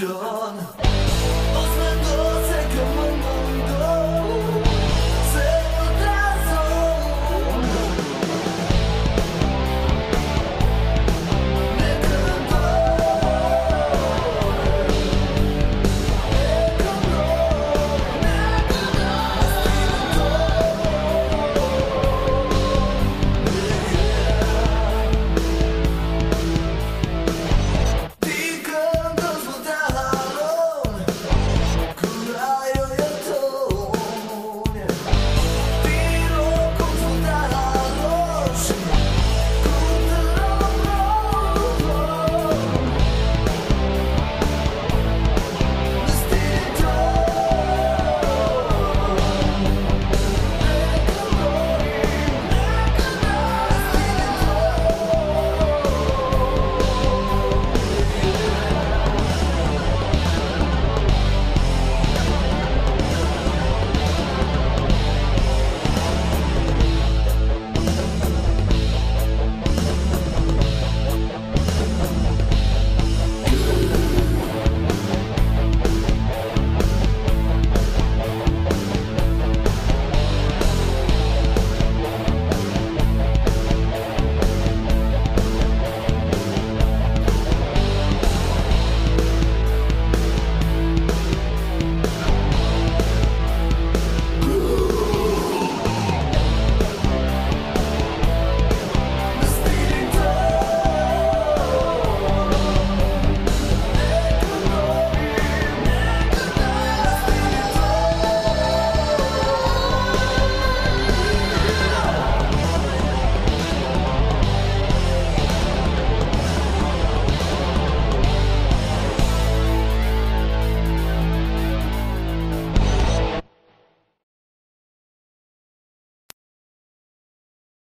John. Osman Gose, come.